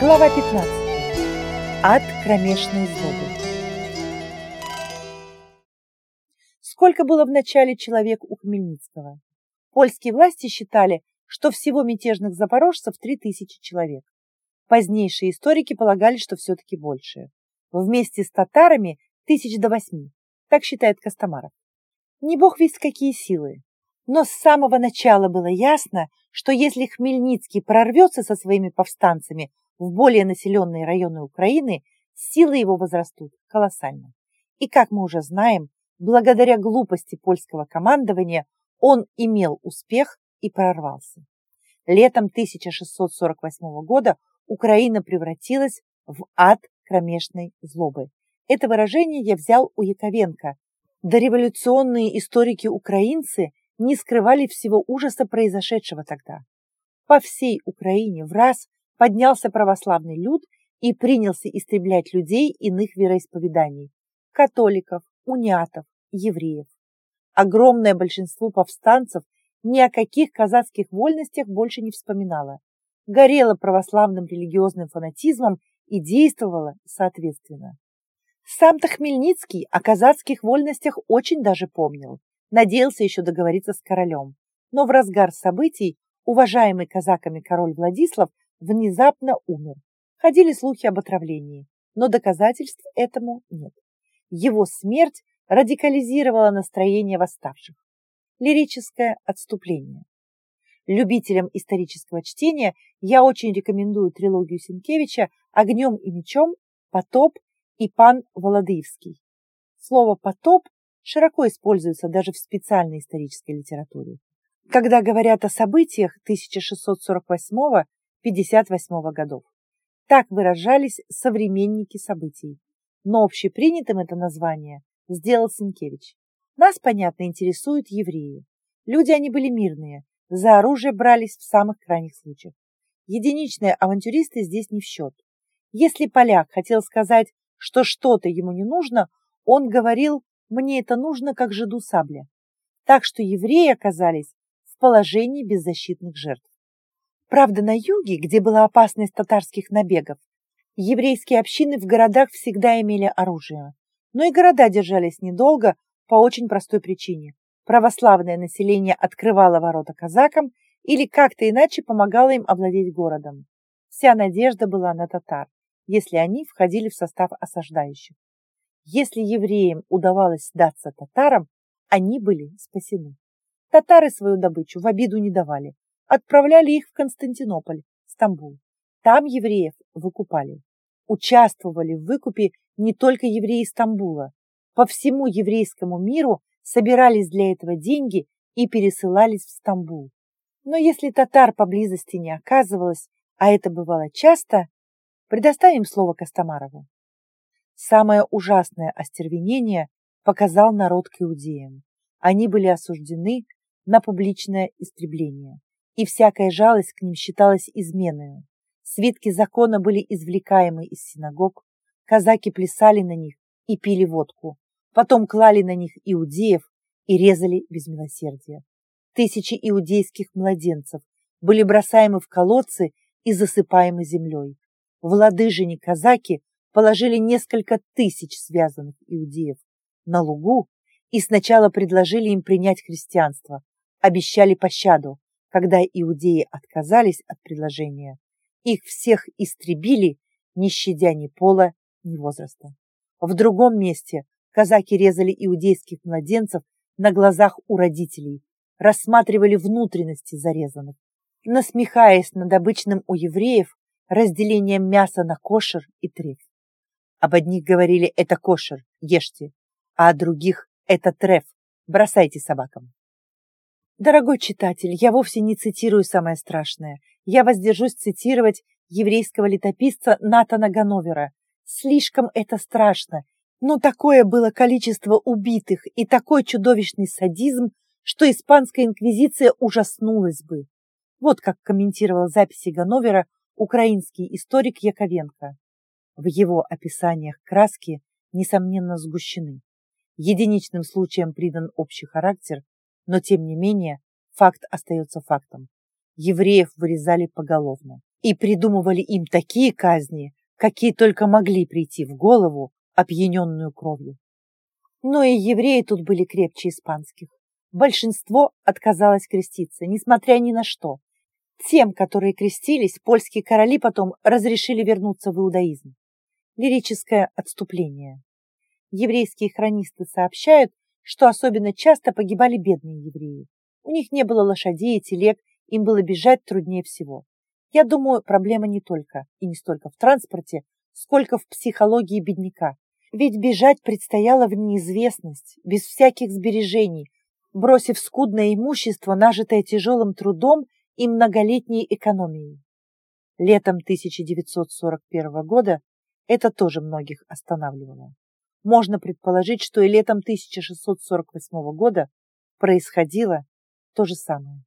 Глава 15. От кромешной злобы. Сколько было в начале человек у Хмельницкого? Польские власти считали, что всего мятежных запорожцев 3000 человек. Позднейшие историки полагали, что все-таки больше. Вместе с татарами тысяч до восьми, так считает Костомаров. Не бог весть какие силы. Но с самого начала было ясно, что если Хмельницкий прорвется со своими повстанцами в более населенные районы Украины, силы его возрастут колоссально. И, как мы уже знаем, благодаря глупости польского командования он имел успех и прорвался. Летом 1648 года Украина превратилась в ад кромешной злобы. Это выражение я взял у Яковенко. Дореволюционные историки-украинцы не скрывали всего ужаса произошедшего тогда. По всей Украине в раз поднялся православный люд и принялся истреблять людей иных вероисповеданий – католиков, униатов, евреев. Огромное большинство повстанцев ни о каких казацких вольностях больше не вспоминало, горело православным религиозным фанатизмом и действовало соответственно. Сам-то Хмельницкий о казацких вольностях очень даже помнил, надеялся еще договориться с королем. Но в разгар событий уважаемый казаками король Владислав внезапно умер. Ходили слухи об отравлении, но доказательств этому нет. Его смерть радикализировала настроение восставших. Лирическое отступление. Любителям исторического чтения я очень рекомендую трилогию Сенкевича «Огнем и мечом», «Потоп» и «Пан Володыевский». Слово «потоп» широко используется даже в специальной исторической литературе. Когда говорят о событиях 1648 58 годов. Так выражались современники событий. Но общепринятым это название сделал Сенкевич. Нас, понятно, интересуют евреи. Люди они были мирные, за оружие брались в самых крайних случаях. Единичные авантюристы здесь не в счет. Если поляк хотел сказать, что что-то ему не нужно, он говорил «мне это нужно, как жиду сабля». Так что евреи оказались в положении беззащитных жертв. Правда, на юге, где была опасность татарских набегов, еврейские общины в городах всегда имели оружие. Но и города держались недолго по очень простой причине. Православное население открывало ворота казакам или как-то иначе помогало им овладеть городом. Вся надежда была на татар, если они входили в состав осаждающих. Если евреям удавалось сдаться татарам, они были спасены. Татары свою добычу в обиду не давали, отправляли их в Константинополь, Стамбул. Там евреев выкупали. Участвовали в выкупе не только евреи Стамбула. По всему еврейскому миру собирались для этого деньги и пересылались в Стамбул. Но если татар поблизости не оказывалось, а это бывало часто, предоставим слово Костомарову. Самое ужасное остервенение показал народ к иудеям. Они были осуждены на публичное истребление и всякая жалость к ним считалась изменой. Свитки закона были извлекаемы из синагог, казаки плясали на них и пили водку, потом клали на них иудеев и резали без милосердия. Тысячи иудейских младенцев были бросаемы в колодцы и засыпаемы землей. В ладыжине казаки положили несколько тысяч связанных иудеев на лугу и сначала предложили им принять христианство, обещали пощаду, когда иудеи отказались от предложения, их всех истребили, не щадя ни пола, ни возраста. В другом месте казаки резали иудейских младенцев на глазах у родителей, рассматривали внутренности зарезанных, насмехаясь над обычным у евреев разделением мяса на кошер и треф. Об одних говорили «это кошер, ешьте», а о других «это треф, бросайте собакам». Дорогой читатель, я вовсе не цитирую самое страшное. Я воздержусь цитировать еврейского летописца Натана Гановера. Слишком это страшно. Но такое было количество убитых и такой чудовищный садизм, что испанская инквизиция ужаснулась бы. Вот как комментировал записи Гановера украинский историк Яковенко. В его описаниях краски, несомненно, сгущены. Единичным случаем придан общий характер, но тем не менее факт остается фактом. Евреев вырезали поголовно, и придумывали им такие казни, какие только могли прийти в голову опьяненную кровью. Но и евреи тут были крепче испанских. Большинство отказалось креститься, несмотря ни на что. Тем, которые крестились, польские короли потом разрешили вернуться в иудаизм. Лирическое отступление. Еврейские хронисты сообщают, что особенно часто погибали бедные евреи. У них не было лошадей и телег, им было бежать труднее всего. Я думаю, проблема не только и не столько в транспорте, сколько в психологии бедняка. Ведь бежать предстояло в неизвестность, без всяких сбережений, бросив скудное имущество, нажитое тяжелым трудом и многолетней экономией. Летом 1941 года это тоже многих останавливало. Можно предположить, что и летом 1648 года происходило то же самое.